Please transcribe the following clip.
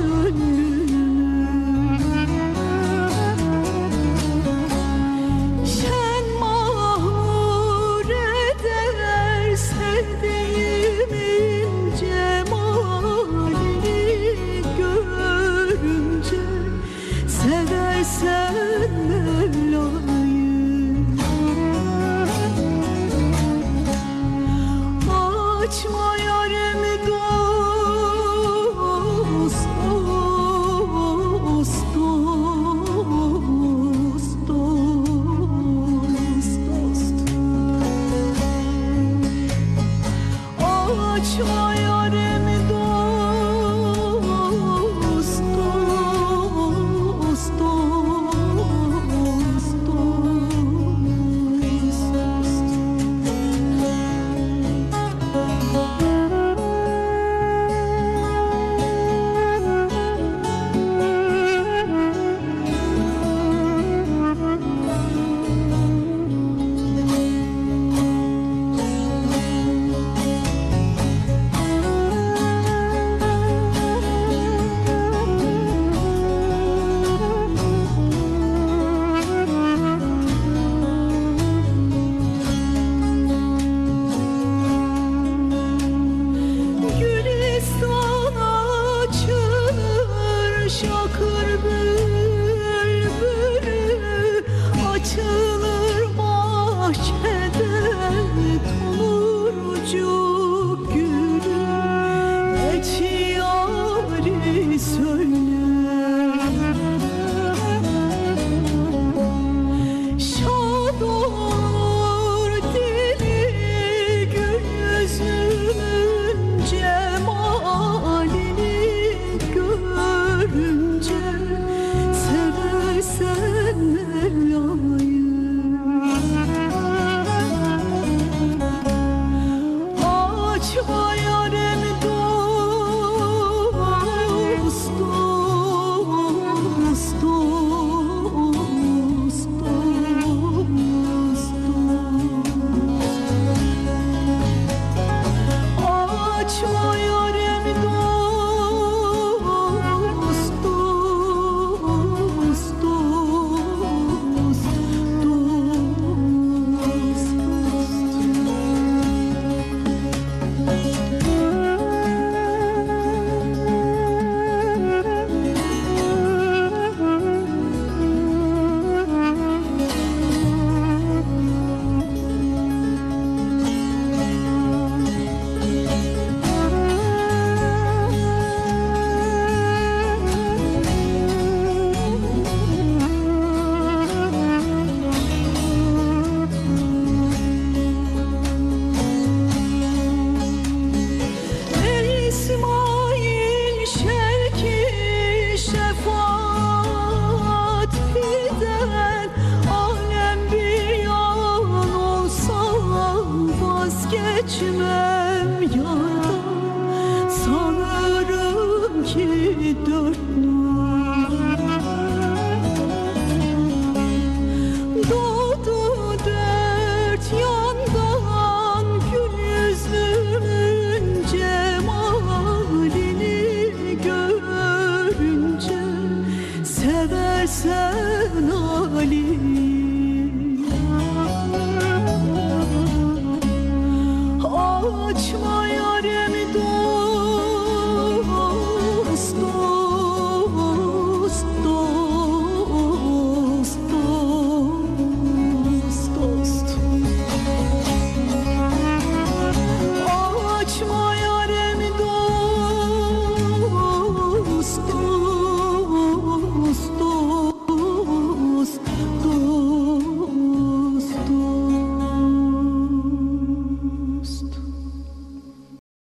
you bahçede tonur içmem yara Sanırım ki dört Doğdu dört yandan gül yüzünün cemalini görünce Seversen açma